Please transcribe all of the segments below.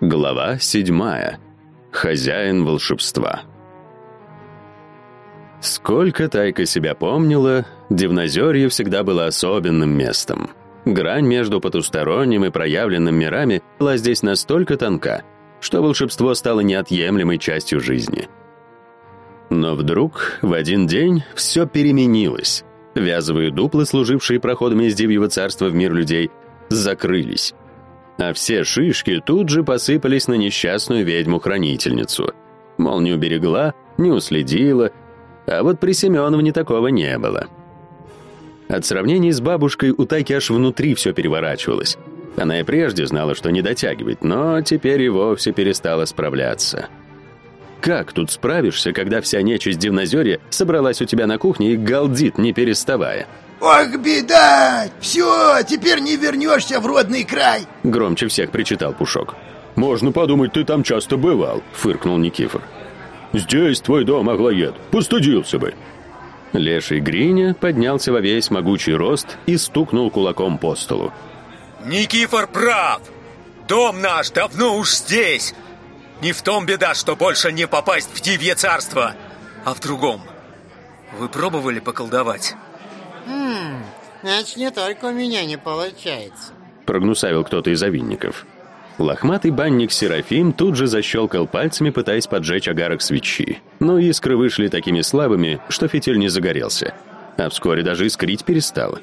Глава седьмая. Хозяин волшебства. Сколько Тайка себя помнила, Дивнозерье всегда было особенным местом. Грань между потусторонним и проявленным мирами была здесь настолько тонка, что волшебство стало неотъемлемой частью жизни. Но вдруг в один день все переменилось. Вязовые дуплы, служившие проходами из Дивьего царства в мир людей, закрылись. А все шишки тут же посыпались на несчастную ведьму-хранительницу. Мол, не уберегла, не уследила, а вот при Семеновне такого не было. От сравнений с бабушкой у Тайки аж внутри все переворачивалось. Она и прежде знала, что не дотягивает, но теперь и вовсе перестала справляться. Как тут справишься, когда вся нечисть Дивнозерья собралась у тебя на кухне и галдит, не переставая? «Ох, беда! Все, теперь не вернешься в родный край!» Громче всех причитал Пушок. «Можно подумать, ты там часто бывал», — фыркнул Никифор. «Здесь твой дом, Аглоед, постыдился бы». Леший Гриня поднялся во весь могучий рост и стукнул кулаком по столу. Никифор прав! Дом наш давно уж здесь! Не в том беда, что больше не попасть в Дивье царство, а в другом. Вы пробовали поколдовать? Хм, значит, не только у меня не получается. Прогнусавил кто-то из овинников. Лохматый банник Серафим тут же защелкал пальцами, пытаясь поджечь огарок свечи. Но искры вышли такими слабыми, что фитиль не загорелся. А вскоре даже искрить перестало.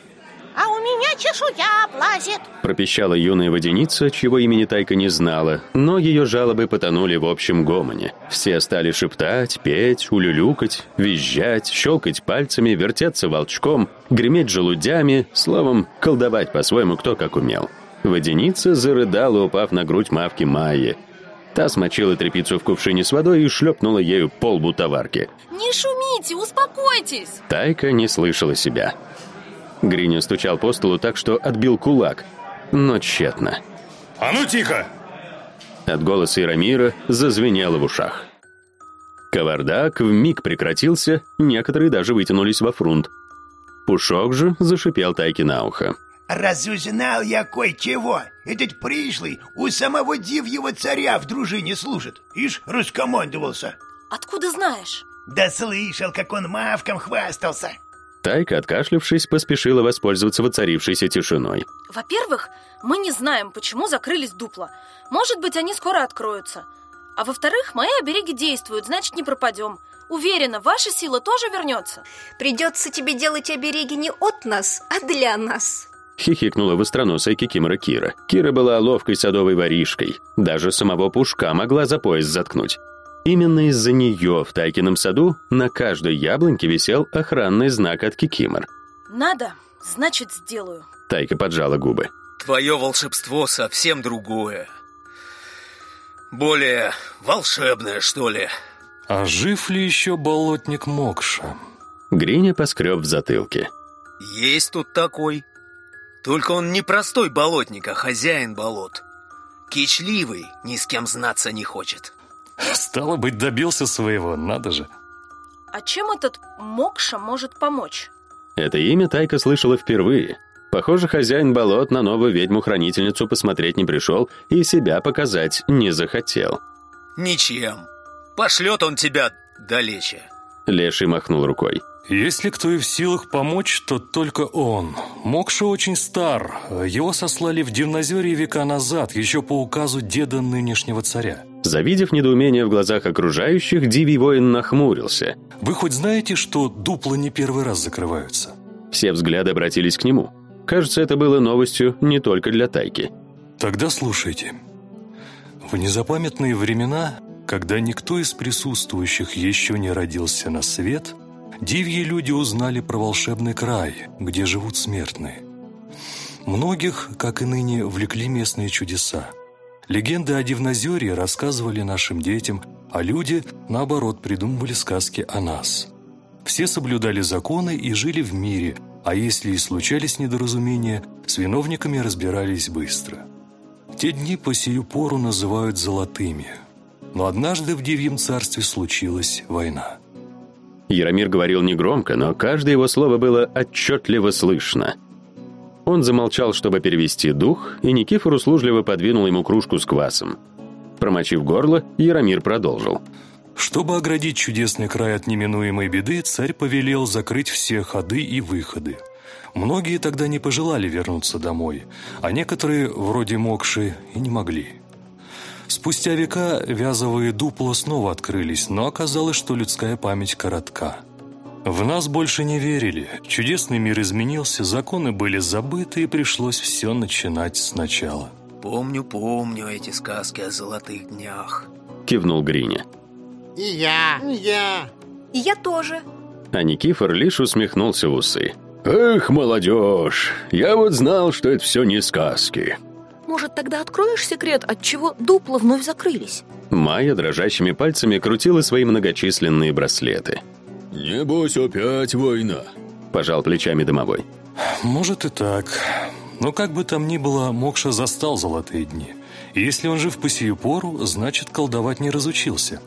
Чешуя облазит Пропищала юная водяница, чьего имени Тайка не знала, но ее жалобы потонули в общем гомоне. Все стали шептать, петь, улюлюкать, визжать, щелкать пальцами, вертеться волчком, греметь желудями, словом, колдовать по-своему кто как умел. Водяница зарыдала, упав на грудь мавки Майи. Та смочила тряпицу в кувшине с водой и шлепнула ею полбу товарки. Не шумите, успокойтесь Тайка не слышала себя. Гриня стучал по столу так, что отбил кулак, но тщетно. А ну тихо! От голоса Ирамира зазвенело в ушах. Кавардак вмиг прекратился, некоторые даже вытянулись во фрунт. Пушок же зашипел Тайке на ухо. Разузнал я кое-чего. Этот пришлый у самого дивьего царя в дружине служит. Ишь, раскомандовался. Откуда знаешь? Да слышал, как он мавкам хвастался. Тайка, откашлявшись, поспешила воспользоваться воцарившейся тишиной. Во-первых, мы не знаем, почему закрылись дупла Может быть, они скоро откроются А во-вторых, мои обереги действуют, значит, не пропадем Уверена, ваша сила тоже вернется Придется тебе делать обереги не от нас, а для нас. Хихикнула востроносая кикимора Кира. Кира была ловкой садовой воришкой. Даже самого Пушка могла за пояс заткнуть. Именно из-за нее в Тайкином саду на каждой яблоньке висел охранный знак от кикимор. Надо, значит, сделаю Тайка поджала губы. Твое волшебство совсем другое. Более волшебное, что ли. А жив ли еще болотник Мокша? Гриня поскреб в затылке. Есть тут такой. Только он не простой болотник, а хозяин болот. Кичливый, ни с кем знаться не хочет. Стало быть, добился своего, надо же. А чем этот Мокша может помочь? Это имя Тайка слышала впервые. Похоже, хозяин болот на новую ведьму-хранительницу посмотреть не пришел и себя показать не захотел. Ничем. Пошлет он тебя далече. Леший махнул рукой. Если кто и в силах помочь, то только он. Мокша очень стар. Его сослали в Дивнозерье века назад, еще по указу деда нынешнего царя. Завидев недоумение в глазах окружающих, Дивий воин нахмурился. Вы хоть знаете, что дупла не первый раз закрываются? Все взгляды обратились к нему. Кажется, это было новостью не только для Тайки. Тогда слушайте. В незапамятные времена, когда никто из присутствующих еще не родился на свет, дивьи люди узнали про волшебный край, где живут смертные. Многих, как и ныне, влекли местные чудеса. Легенды о Дивнозерье рассказывали нашим детям, а люди, наоборот, придумывали сказки о нас. Все соблюдали законы и жили в мире, а если и случались недоразумения, с виновниками разбирались быстро. Те дни по сию пору называют «золотыми». Но однажды в Дивьем царстве случилась война. Яромир говорил негромко, но каждое его слово было отчетливо слышно. Он замолчал, чтобы перевести дух, и Никифор услужливо подвинул ему кружку с квасом. Промочив горло, Яромир продолжил. Чтобы оградить чудесный край от неминуемой беды, царь повелел закрыть все ходы и выходы. Многие тогда не пожелали вернуться домой, а некоторые, вроде Мокши, и не могли. Спустя века вязовые дупла снова открылись, но оказалось, что людская память коротка. В нас больше не верили, чудесный мир изменился, законы были забыты, и пришлось все начинать сначала. Помню, помню эти сказки о золотых днях. Кивнул Гриня. И я, и я. И я тоже. А Никифор лишь усмехнулся в усы. «Эх, молодежь, я вот знал, что это все не сказки». Может, тогда откроешь секрет, от чего дупла вновь закрылись? Майя дрожащими пальцами крутила свои многочисленные браслеты. «Небось, опять война», – пожал плечами домовой. Может и так. Но как бы там ни было, Мокша застал золотые дни. И если он жив по сию пору, значит, колдовать не разучился.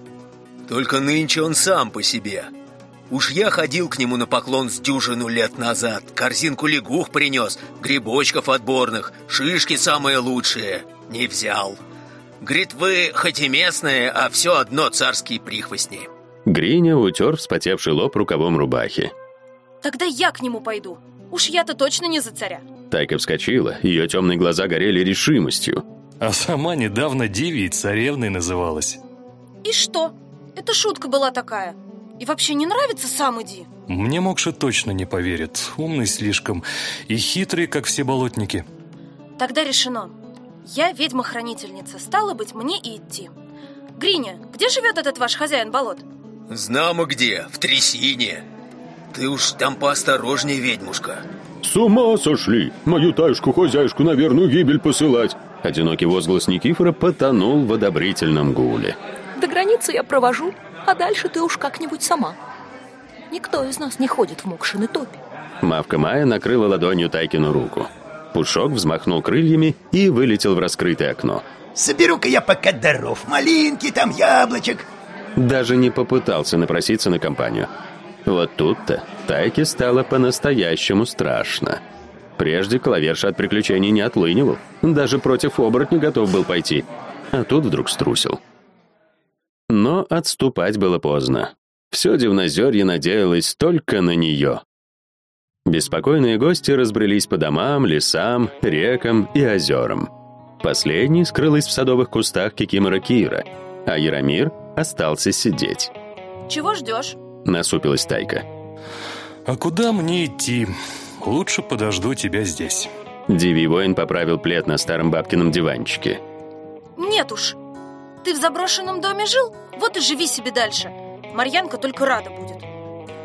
Только нынче он сам по себе. Уж я ходил к нему на поклон с дюжину лет назад. Корзинку лягух принес, грибочков отборных, шишки самые лучшие. Не взял. Говорит, вы хоть и местные, а все одно царские прихвостни. Гриня утер вспотевший лоб рукавом рубахи. Тогда я к нему пойду. Уж я-то точно не за царя. Тайка вскочила, ее темные глаза горели решимостью. А сама недавно Дивией царевной называлась. И что? Это шутка была такая. И вообще не нравится сам иди. Мне Мокша точно не поверит. Умный слишком. И хитрый, как все болотники. Тогда решено. Я ведьма-хранительница. Стало быть, мне и идти. Гриня, где живет этот ваш хозяин болот? Знамо где, в трясине. Ты уж там поосторожнее, ведьмушка. «С ума сошли! Мою таюшку-хозяюшку на верную гибель посылать!» Одинокий возглас Никифора потонул в одобрительном гуле. До границы я провожу, а дальше ты уж как-нибудь сама. Никто из нас не ходит в Мокшины топи. Мавка Майя накрыла ладонью Тайкину руку. Пушок взмахнул крыльями и вылетел в раскрытое окно. Соберу-ка я пока даров. Малинки, там яблочек. Даже не попытался напроситься на компанию. Вот тут-то Тайке стало по-настоящему страшно. Прежде клаверша от приключений не отлынивал. Даже против оборотня готов был пойти. А тут вдруг струсил. Но отступать было поздно. Все Дивнозерье надеялось только на нее. Беспокойные гости разбрелись по домам, лесам, рекам и озерам. Последний скрылась в садовых кустах Кикимора Кира, а Яромир остался сидеть. Чего ждешь? Насупилась Тайка. А куда мне идти? Лучше подожду тебя здесь. Дивий воин поправил плед на старом бабкином диванчике. Нет уж. Ты в заброшенном доме жил? Вот и живи себе дальше. Марьянка только рада будет.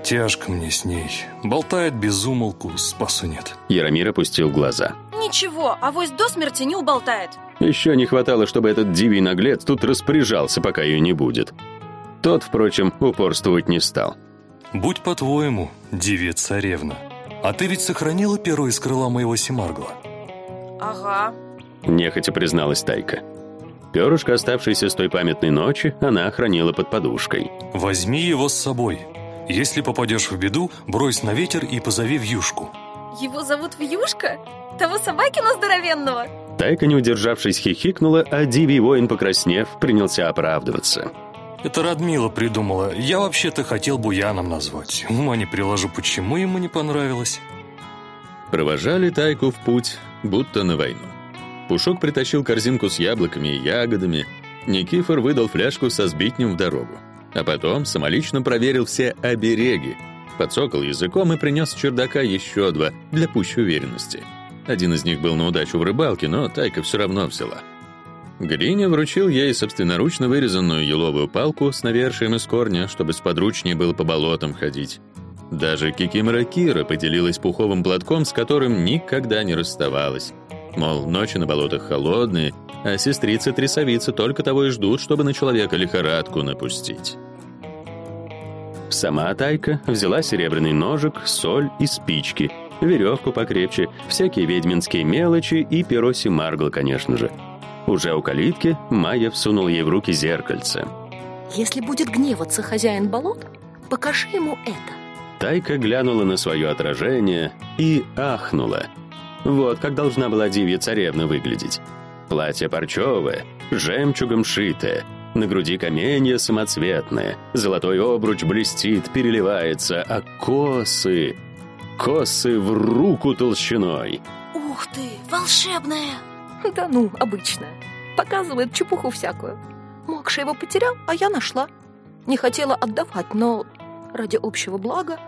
Тяжко мне с ней. Болтает без умолку, спасу нет. Яромир опустил глаза. Ничего, авось до смерти не уболтает. Еще не хватало, чтобы этот дивий наглец тут распоряжался, пока ее не будет. Тот, впрочем, упорствовать не стал. Будь по-твоему, дивия царевна. А ты ведь сохранила перо из крыла моего Семаргла? Ага. Нехотя призналась Тайка. Перышко, оставшееся с той памятной ночи, она хранила под подушкой. Возьми его с собой. Если попадешь в беду, брось на ветер и позови Вьюшку. Его зовут Вьюшка? Того собакина здоровенного? Тайка, не удержавшись, хихикнула, а Дивий воин, покраснев, принялся оправдываться. Это Радмила придумала. Я вообще-то хотел Буяном назвать. Ума не приложу, почему ему не понравилось. Провожали Тайку в путь, будто на войну. Пушок притащил корзинку с яблоками и ягодами. Никифор выдал фляжку со сбитнем в дорогу. А потом самолично проверил все обереги. Подсокал языком и принес с чердака еще два, для пущей уверенности. Один из них был на удачу в рыбалке, но Тайка все равно взяла. Гриня вручил ей собственноручно вырезанную еловую палку с навершием из корня, чтобы сподручнее было по болотам ходить. Даже Кикимора Кира поделилась пуховым платком, с которым никогда не расставалась. Мол, ночи на болотах холодные, а сестрицы-трясовицы только того и ждут, чтобы на человека лихорадку напустить. Сама Тайка взяла серебряный ножик, соль и спички, веревку покрепче, всякие ведьминские мелочи и перо Маргла, конечно же. Уже у калитки Майя всунул ей в руки зеркальце. Если будет гневаться хозяин болот, покажи ему это. Тайка глянула на свое отражение и ахнула. Вот как должна была дивья царевна выглядеть. Платье парчевое, жемчугом шитое, на груди каменья самоцветное, золотой обруч блестит, переливается, а косы... Косы в руку толщиной. Ух ты, волшебная! Да ну, обычная. Показывает чепуху всякую. Мокша его потерял, а я нашла. Не хотела отдавать, но ради общего блага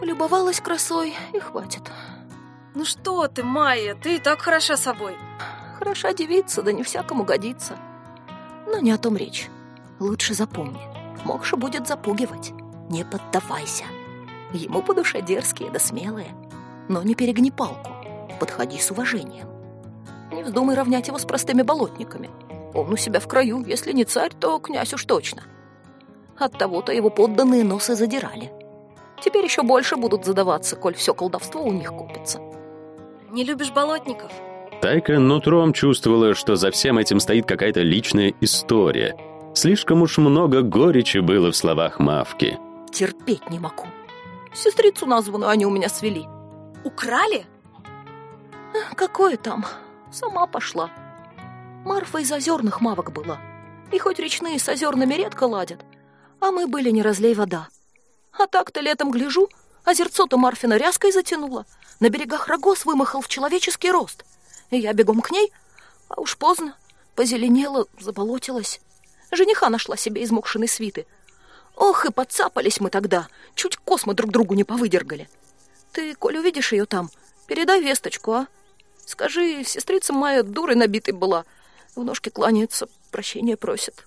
полюбовалась красой и хватит. Ну что ты, Майя, ты и так хороша собой. Хороша девица, да не всякому годится. Но не о том речь. Лучше запомни, Мокша будет запугивать. Не поддавайся. Ему по душе дерзкие да смелые. Но не перегни палку. Подходи с уважением. Не вздумай равнять его с простыми болотниками. Он у себя в краю, если не царь, то князь уж точно. От того-то его подданные носы задирали. Теперь еще больше будут задаваться, коль все колдовство у них купится. Не любишь болотников? Тайка нутром чувствовала, что за всем этим стоит какая-то личная история. Слишком уж много горечи было в словах Мавки. Терпеть не могу. Сестрицу названную они у меня свели. Украли? Какое там? Сама пошла. Марфа из озерных мавок была. И хоть речные с озерными редко ладят, а мы были не разлей вода. А так-то летом гляжу, озерцо-то Марфина ряской затянуло, на берегах рогоз вымахал в человеческий рост. И я бегом к ней, а уж поздно, позеленела, заболотилась. Жениха нашла себе из мокшиной свиты. Ох, и подцапались мы тогда, чуть космы друг другу не повыдергали. Ты, коль увидишь ее там, передай весточку, а? Скажи, сестрица моя дурой набитой была, в ножке кланяется, прощения просит.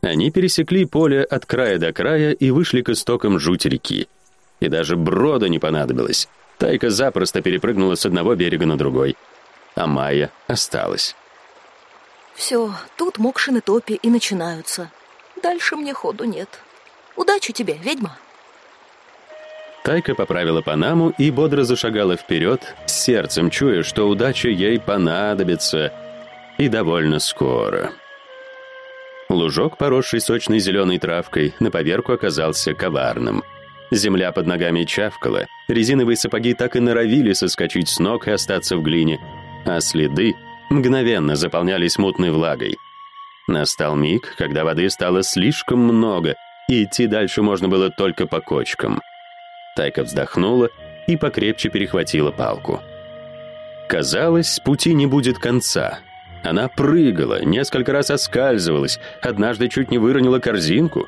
Они пересекли поле от края до края и вышли к истокам жуть реки. И даже брода не понадобилось. Тайка запросто перепрыгнула с одного берега на другой. А Майя осталась. Все, тут мокшины топи и начинаются. Дальше мне ходу нет. Удачи тебе, ведьма. Тайка поправила Панаму и бодро зашагала вперед, сердцем чуя, что удача ей понадобится, и довольно скоро. Лужок, поросший сочной зеленой травкой, на поверку оказался коварным. Земля под ногами чавкала, резиновые сапоги так и норовили соскочить с ног и остаться в глине, а следы мгновенно заполнялись мутной влагой. Настал миг, когда воды стало слишком много, и идти дальше можно было только по кочкам. Тайка вздохнула и покрепче перехватила палку. Казалось, пути не будет конца — она прыгала, несколько раз оскальзывалась, однажды чуть не выронила корзинку.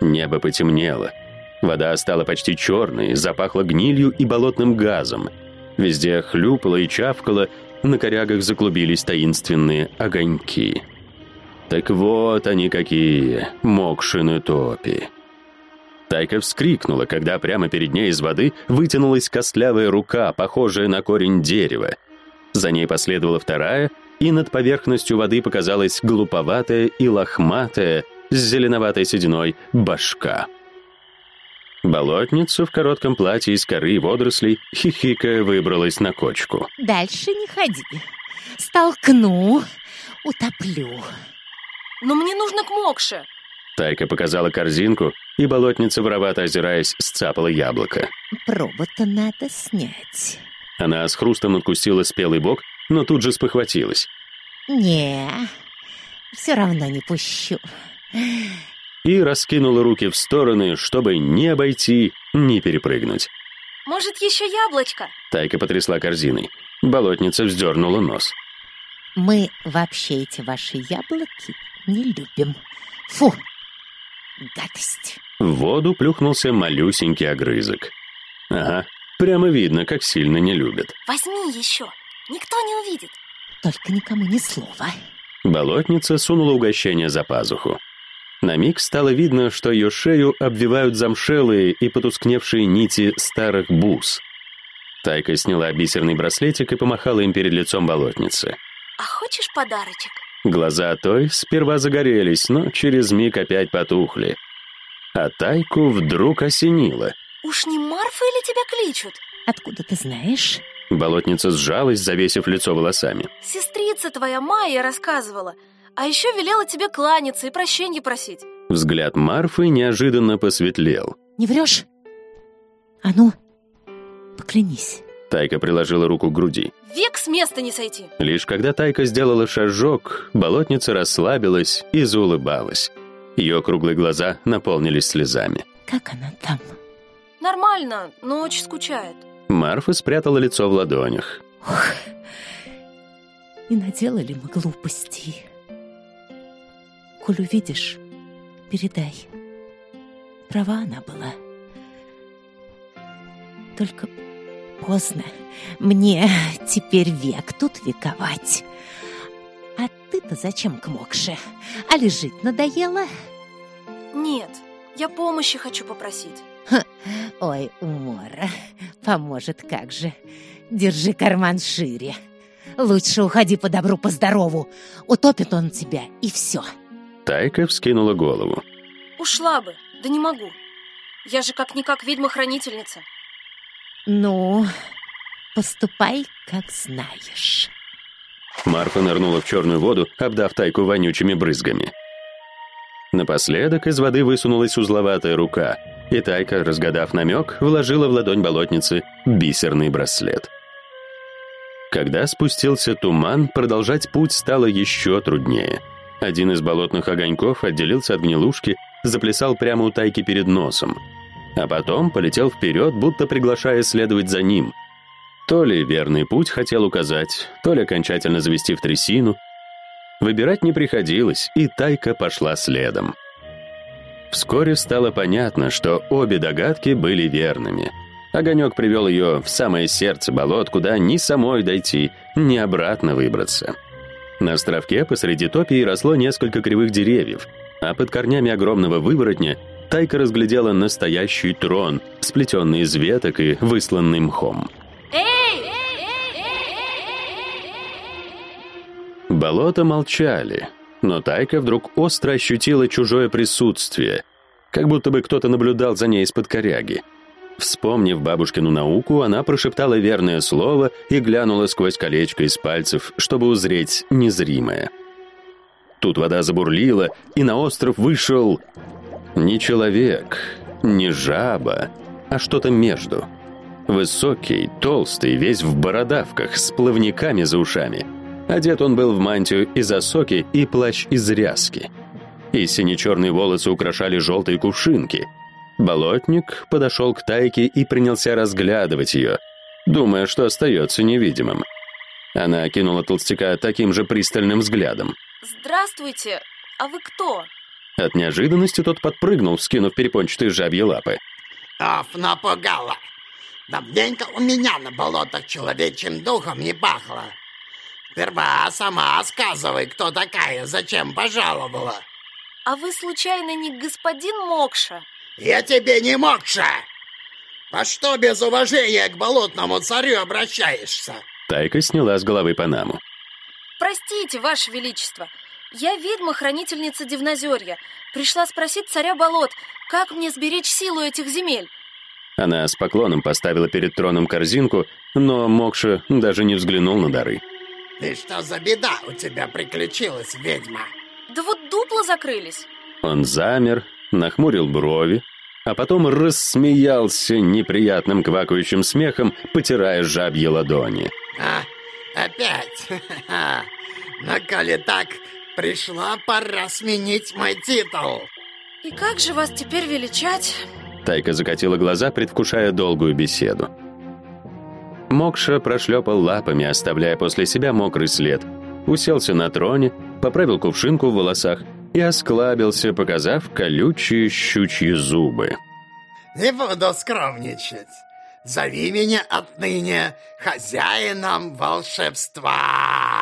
Небо потемнело. Вода стала почти черной, запахла гнилью и болотным газом. Везде хлюпало и чавкало, на корягах заклубились таинственные огоньки. Так вот они какие, мокшины топи. Тайка вскрикнула, когда прямо перед ней из воды вытянулась костлявая рука, похожая на корень дерева. За ней последовала вторая, и над поверхностью воды показалась глуповатая и лохматая, с зеленоватой сединой, башка. Болотница в коротком платье из коры и водорослей, хихикая, выбралась на кочку. «Дальше не ходи. Столкну, утоплю». «Но мне нужно к Мокше». Тайка показала корзинку, и болотница, воровато озираясь, сцапала яблоко. «Пробу-то надо снять». Она с хрустом откусила спелый бок но тут же спохватилась. «Не, все равно не пущу». И раскинула руки в стороны, чтобы ни обойти, ни перепрыгнуть. «Может, еще яблочко?» Тайка потрясла корзиной. Болотница вздернула нос. «Мы вообще эти ваши яблоки не любим. Фу, гадость!» В воду плюхнулся малюсенький огрызок. Ага, прямо видно, как сильно не любят. «Возьми еще!» Никто не увидит. Только никому ни слова. Болотница сунула угощение за пазуху. На миг стало видно, что ее шею обвивают замшелые и потускневшие нити старых бус. Тайка сняла бисерный браслетик и помахала им перед лицом болотницы. «А хочешь подарочек?» Глаза той сперва загорелись, но через миг опять потухли. А Тайку вдруг осенило. «Уж не Марфа или тебя кличут?» «Откуда ты знаешь?» Болотница сжалась, завесив лицо волосами. «Сестрица твоя Майя рассказывала, а еще велела тебе кланяться и прощения просить». Взгляд Марфы неожиданно посветлел. «Не врешь? А ну, поклянись». Тайка приложила руку к груди. Век с места не сойти. Лишь когда Тайка сделала шажок, болотница расслабилась и заулыбалась. Ее круглые глаза наполнились слезами. Как она там? Нормально, но очень скучает. Марфа спрятала лицо в ладонях. Ох, и наделали мы глупостей. Коль увидишь, передай. Права она была. Только поздно. Мне теперь век тут вековать. А ты-то зачем к Мокше? А лежить надоело? Нет, я помощи хочу попросить. Ой, умора, поможет как же. Держи карман шире. Лучше уходи по добру, по здорову. Утопит он тебя, и все. Тайка вскинула голову. Ушла бы, да не могу. Я же как-никак ведьма-хранительница. Ну, поступай, как знаешь. Марфа нырнула в черную воду, обдав Тайку вонючими брызгами. Напоследок из воды высунулась узловатая рука, и Тайка, разгадав намек, вложила в ладонь болотницы бисерный браслет. Когда спустился туман, продолжать путь стало еще труднее. Один из болотных огоньков отделился от гнилушки, заплясал прямо у Тайки перед носом, а потом полетел вперед, будто приглашая следовать за ним. То ли верный путь хотел указать, то ли окончательно завести в трясину. Выбирать не приходилось, и Тайка пошла следом. Вскоре стало понятно, что обе догадки были верными. Огонек привел ее в самое сердце болот, куда ни самой дойти, ни обратно выбраться. На островке посреди топии росло несколько кривых деревьев, а под корнями огромного выворотня Тайка разглядела настоящий трон, сплетенный из веток и высланный мхом. Болота молчали, но Тайка вдруг остро ощутила чужое присутствие, как будто бы кто-то наблюдал за ней из-под коряги. Вспомнив бабушкину науку, она прошептала верное слово и глянула сквозь колечко из пальцев, чтобы узреть незримое. Тут вода забурлила, и на остров вышел не человек, не жаба, а что-то между. Высокий, толстый, весь в бородавках, с плавниками за ушами. Одет он был в мантию из осоки и плащ из ряски. И сине-черные волосы украшали желтые кувшинки. Болотник подошел к Тайке и принялся разглядывать ее, думая, что остается невидимым. Она окинула толстяка таким же пристальным взглядом. Здравствуйте, а вы кто? От неожиданности тот подпрыгнул, вскинув перепончатые жабьи лапы. Аф, напугала. Давненько у меня на болотах человечьим духом не пахло. Сперва сама сказывай, кто такая, зачем пожаловала. А вы случайно не господин Мокша? Я тебе не Мокша! По что без уважения к болотному царю обращаешься? Тайка сняла с головы Панаму. Простите, Ваше Величество, я ведьма-хранительница Дивнозерья. Пришла спросить царя болот, как мне сберечь силу этих земель. Она с поклоном поставила перед троном корзинку, но Мокша даже не взглянул на дары. И что за беда у тебя приключилась, ведьма? Да вот дупла закрылись. Он замер, нахмурил брови, а потом рассмеялся неприятным квакающим смехом, потирая жабьи ладони. А, опять? Но коли так, пришла пора сменить мой титул. И как же вас теперь величать? Тайка закатила глаза, предвкушая долгую беседу. Мокша прошлепал лапами, оставляя после себя мокрый след. Уселся на троне, поправил кувшинку в волосах и осклабился, показав колючие щучьи зубы. Не буду скромничать. Зови меня отныне хозяином волшебства.